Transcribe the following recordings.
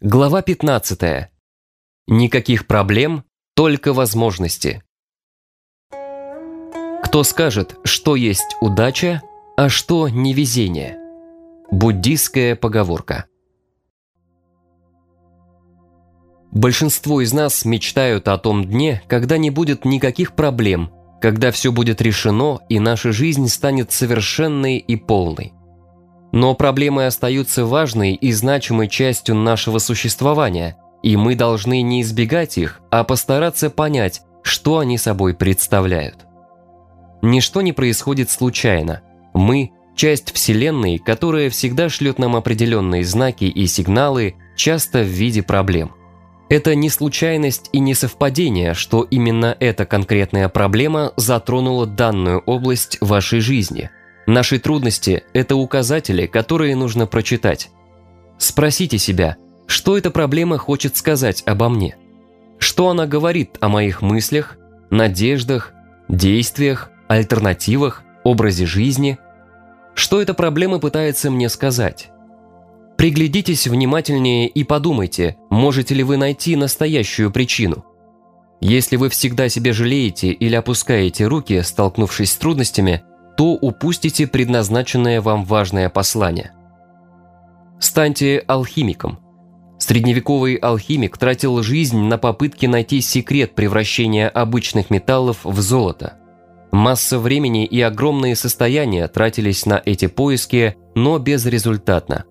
Глава 15. Никаких проблем, только возможности. Кто скажет, что есть удача, а что невезение? Буддийская поговорка. Большинство из нас мечтают о том дне, когда не будет никаких проблем, когда все будет решено и наша жизнь станет совершенной и полной. Но проблемы остаются важной и значимой частью нашего существования, и мы должны не избегать их, а постараться понять, что они собой представляют. Ничто не происходит случайно. Мы – часть Вселенной, которая всегда шлет нам определенные знаки и сигналы, часто в виде проблем. Это не случайность и не совпадение, что именно эта конкретная проблема затронула данную область вашей жизни – Наши трудности – это указатели, которые нужно прочитать. Спросите себя, что эта проблема хочет сказать обо мне? Что она говорит о моих мыслях, надеждах, действиях, альтернативах, образе жизни? Что эта проблема пытается мне сказать? Приглядитесь внимательнее и подумайте, можете ли вы найти настоящую причину. Если вы всегда себе жалеете или опускаете руки, столкнувшись с трудностями – то упустите предназначенное вам важное послание. Станьте алхимиком. Средневековый алхимик тратил жизнь на попытки найти секрет превращения обычных металлов в золото. Масса времени и огромные состояния тратились на эти поиски, но безрезультатно.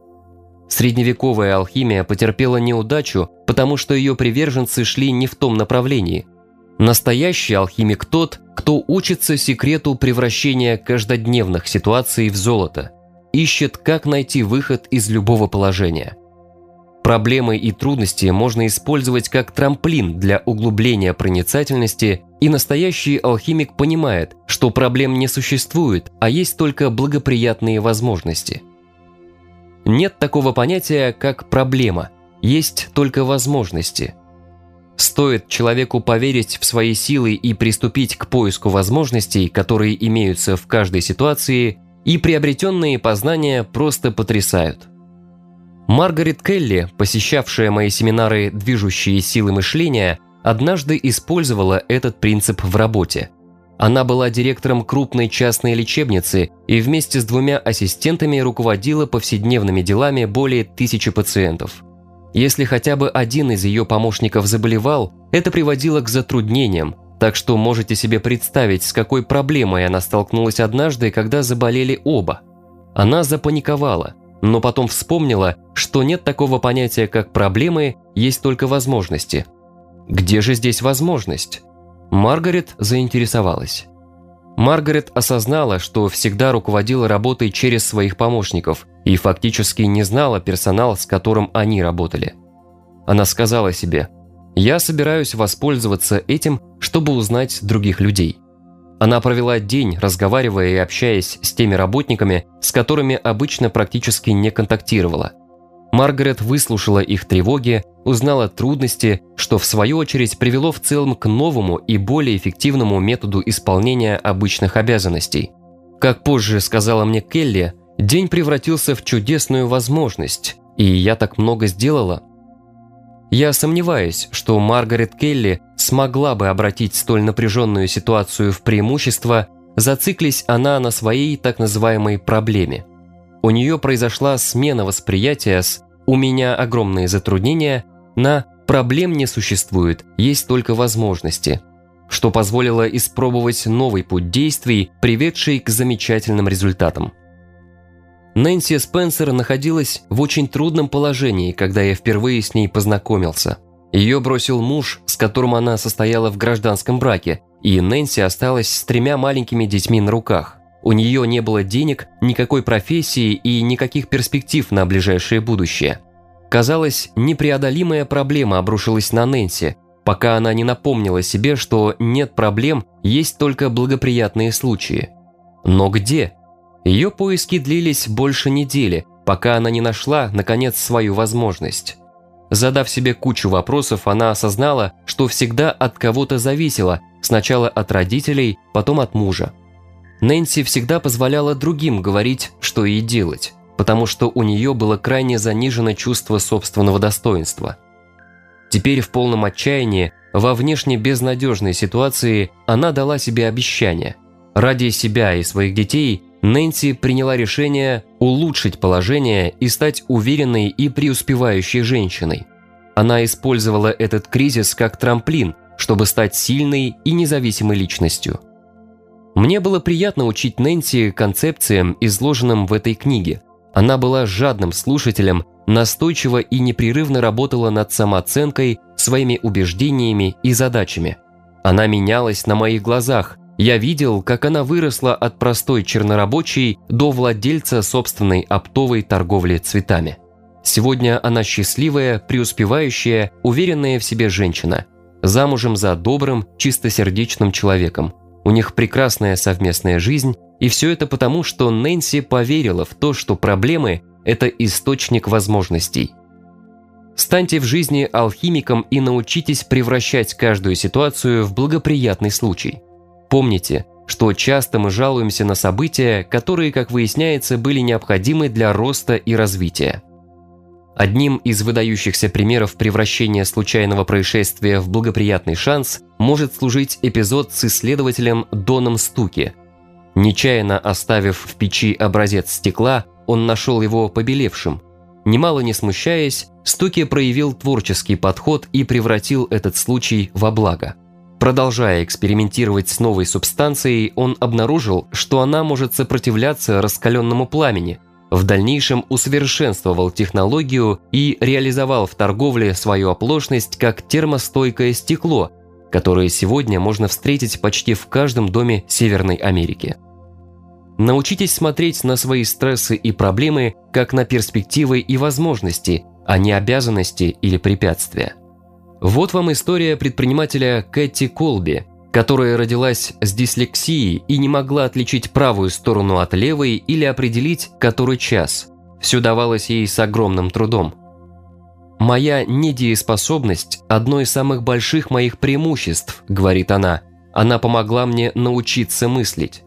Средневековая алхимия потерпела неудачу, потому что ее приверженцы шли не в том направлении – Настоящий алхимик тот, кто учится секрету превращения каждодневных ситуаций в золото, ищет, как найти выход из любого положения. Проблемы и трудности можно использовать как трамплин для углубления проницательности, и настоящий алхимик понимает, что проблем не существует, а есть только благоприятные возможности. Нет такого понятия, как проблема, есть только возможности – Стоит человеку поверить в свои силы и приступить к поиску возможностей, которые имеются в каждой ситуации, и приобретенные познания просто потрясают. Маргарет Келли, посещавшая мои семинары «Движущие силы мышления», однажды использовала этот принцип в работе. Она была директором крупной частной лечебницы и вместе с двумя ассистентами руководила повседневными делами более тысячи пациентов – если хотя бы один из ее помощников заболевал, это приводило к затруднениям, так что можете себе представить, с какой проблемой она столкнулась однажды, когда заболели оба. Она запаниковала, но потом вспомнила, что нет такого понятия, как проблемы, есть только возможности. Где же здесь возможность? Маргарет заинтересовалась. Маргарет осознала, что всегда руководила работой через своих помощников и фактически не знала персонал, с которым они работали. Она сказала себе, «Я собираюсь воспользоваться этим, чтобы узнать других людей». Она провела день, разговаривая и общаясь с теми работниками, с которыми обычно практически не контактировала – Маргарет выслушала их тревоги, узнала трудности, что в свою очередь привело в целом к новому и более эффективному методу исполнения обычных обязанностей. Как позже сказала мне Келли, день превратился в чудесную возможность, и я так много сделала. Я сомневаюсь, что Маргарет Келли смогла бы обратить столь напряженную ситуацию в преимущество, зациклись она на своей так называемой проблеме – у нее произошла смена восприятия с «у меня огромные затруднения» на «проблем не существует, есть только возможности», что позволило испробовать новый путь действий, приведший к замечательным результатам. Нэнси Спенсер находилась в очень трудном положении, когда я впервые с ней познакомился. Ее бросил муж, с которым она состояла в гражданском браке, и Нэнси осталась с тремя маленькими детьми на руках. У нее не было денег, никакой профессии и никаких перспектив на ближайшее будущее. Казалось, непреодолимая проблема обрушилась на Нэнси, пока она не напомнила себе, что нет проблем, есть только благоприятные случаи. Но где? Ее поиски длились больше недели, пока она не нашла, наконец, свою возможность. Задав себе кучу вопросов, она осознала, что всегда от кого-то зависела, сначала от родителей, потом от мужа. Нэнси всегда позволяла другим говорить, что ей делать. потому что у нее было крайне занижено чувство собственного достоинства. Теперь в полном отчаянии, во внешне безнадежной ситуации, она дала себе обещание. Ради себя и своих детей Нэнси приняла решение улучшить положение и стать уверенной и преуспевающей женщиной. Она использовала этот кризис как трамплин, чтобы стать сильной и независимой личностью. Мне было приятно учить Нэнси концепциям, изложенным в этой книге. Она была жадным слушателем, настойчиво и непрерывно работала над самооценкой, своими убеждениями и задачами. Она менялась на моих глазах. Я видел, как она выросла от простой чернорабочей до владельца собственной оптовой торговли цветами. Сегодня она счастливая, преуспевающая, уверенная в себе женщина, замужем за добрым, чистосердечным человеком. У них прекрасная совместная жизнь, и все это потому, что Нэнси поверила в то, что проблемы – это источник возможностей. Станьте в жизни алхимиком и научитесь превращать каждую ситуацию в благоприятный случай. Помните, что часто мы жалуемся на события, которые, как выясняется, были необходимы для роста и развития. Одним из выдающихся примеров превращения случайного происшествия в благоприятный шанс может служить эпизод с исследователем Доном Стуки. Нечаянно оставив в печи образец стекла, он нашел его побелевшим. Немало не смущаясь, Стуки проявил творческий подход и превратил этот случай во благо. Продолжая экспериментировать с новой субстанцией, он обнаружил, что она может сопротивляться раскаленному пламени – в дальнейшем усовершенствовал технологию и реализовал в торговле свою оплошность как термостойкое стекло, которое сегодня можно встретить почти в каждом доме Северной Америки. Научитесь смотреть на свои стрессы и проблемы как на перспективы и возможности, а не обязанности или препятствия. Вот вам история предпринимателя Кэти Колби – которая родилась с дислексией и не могла отличить правую сторону от левой или определить, который час. Все давалось ей с огромным трудом. «Моя недееспособность – одно из самых больших моих преимуществ», – говорит она. «Она помогла мне научиться мыслить».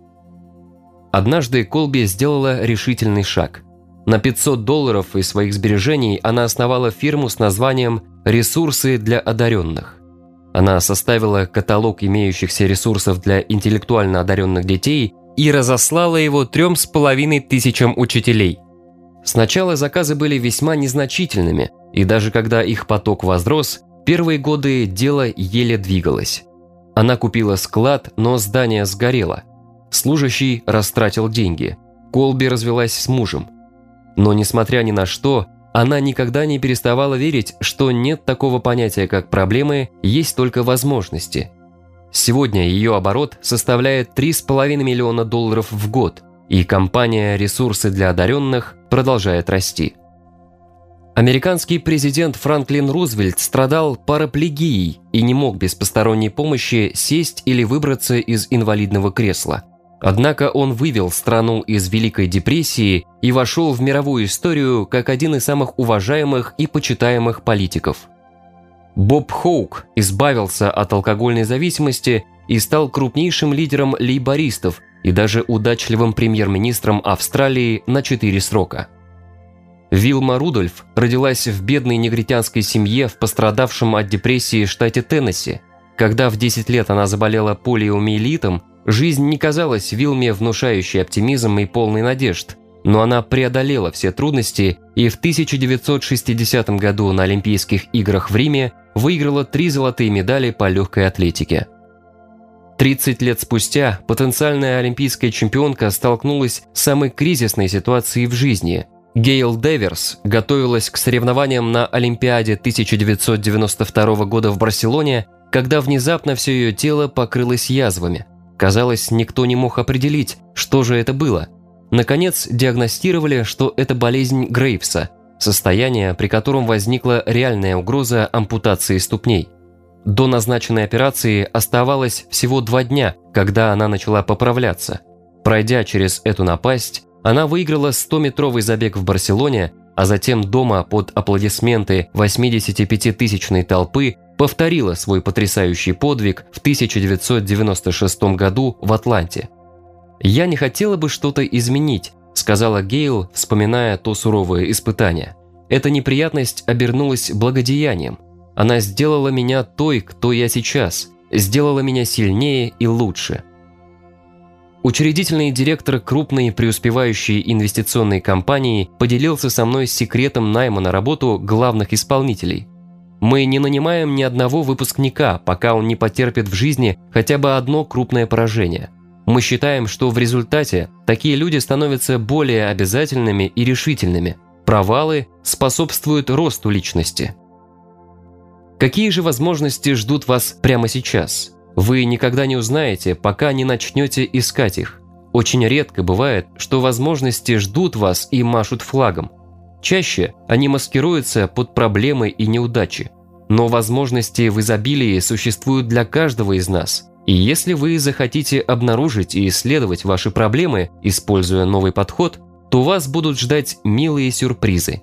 Однажды Колби сделала решительный шаг. На 500 долларов из своих сбережений она основала фирму с названием «Ресурсы для одаренных». Она составила каталог имеющихся ресурсов для интеллектуально одаренных детей и разослала его трем с половиной тысячам учителей. Сначала заказы были весьма незначительными, и даже когда их поток возрос, первые годы дело еле двигалось. Она купила склад, но здание сгорело. Служащий растратил деньги. Колби развелась с мужем. Но несмотря ни на что, она никогда не переставала верить, что нет такого понятия, как проблемы, есть только возможности. Сегодня ее оборот составляет 3,5 миллиона долларов в год, и компания «Ресурсы для одаренных» продолжает расти. Американский президент Франклин Рузвельт страдал параплегией и не мог без посторонней помощи сесть или выбраться из инвалидного кресла – Однако он вывел страну из Великой депрессии и вошел в мировую историю как один из самых уважаемых и почитаемых политиков. Боб Хоук избавился от алкогольной зависимости и стал крупнейшим лидером лейбористов и даже удачливым премьер-министром Австралии на четыре срока. Вилма Рудольф родилась в бедной негритянской семье в пострадавшем от депрессии штате Теннесси. Когда в 10 лет она заболела полиомиелитом, Жизнь не казалась Вилме внушающей оптимизм и полной надежд, но она преодолела все трудности и в 1960 году на Олимпийских играх в Риме выиграла три золотые медали по легкой атлетике. 30 лет спустя потенциальная олимпийская чемпионка столкнулась с самой кризисной ситуацией в жизни. Гейл Деверс готовилась к соревнованиям на Олимпиаде 1992 года в Барселоне, когда внезапно все ее тело покрылось язвами – Казалось, никто не мог определить, что же это было. Наконец, диагностировали, что это болезнь Грейвса, состояние, при котором возникла реальная угроза ампутации ступней. До назначенной операции оставалось всего два дня, когда она начала поправляться. Пройдя через эту напасть, она выиграла 100-метровый забег в Барселоне, а затем дома под аплодисменты 85-тысячной толпы повторила свой потрясающий подвиг в 1996 году в Атланте. «Я не хотела бы что-то изменить», сказала Гейл, вспоминая то суровое испытание. Эта неприятность обернулась благодеянием. Она сделала меня той, кто я сейчас, сделала меня сильнее и лучше. Учредительный директор крупной преуспевающей инвестиционной компании поделился со мной секретом найма на работу главных исполнителей. Мы не нанимаем ни одного выпускника, пока он не потерпит в жизни хотя бы одно крупное поражение. Мы считаем, что в результате такие люди становятся более обязательными и решительными. Провалы способствуют росту личности. Какие же возможности ждут вас прямо сейчас? Вы никогда не узнаете, пока не начнете искать их. Очень редко бывает, что возможности ждут вас и машут флагом. Чаще они маскируются под проблемы и неудачи. Но возможности в изобилии существуют для каждого из нас. И если вы захотите обнаружить и исследовать ваши проблемы, используя новый подход, то вас будут ждать милые сюрпризы.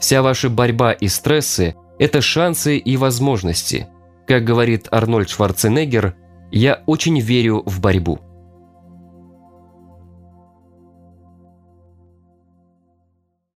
Вся ваша борьба и стрессы – это шансы и возможности. Как говорит Арнольд Шварценеггер, «Я очень верю в борьбу».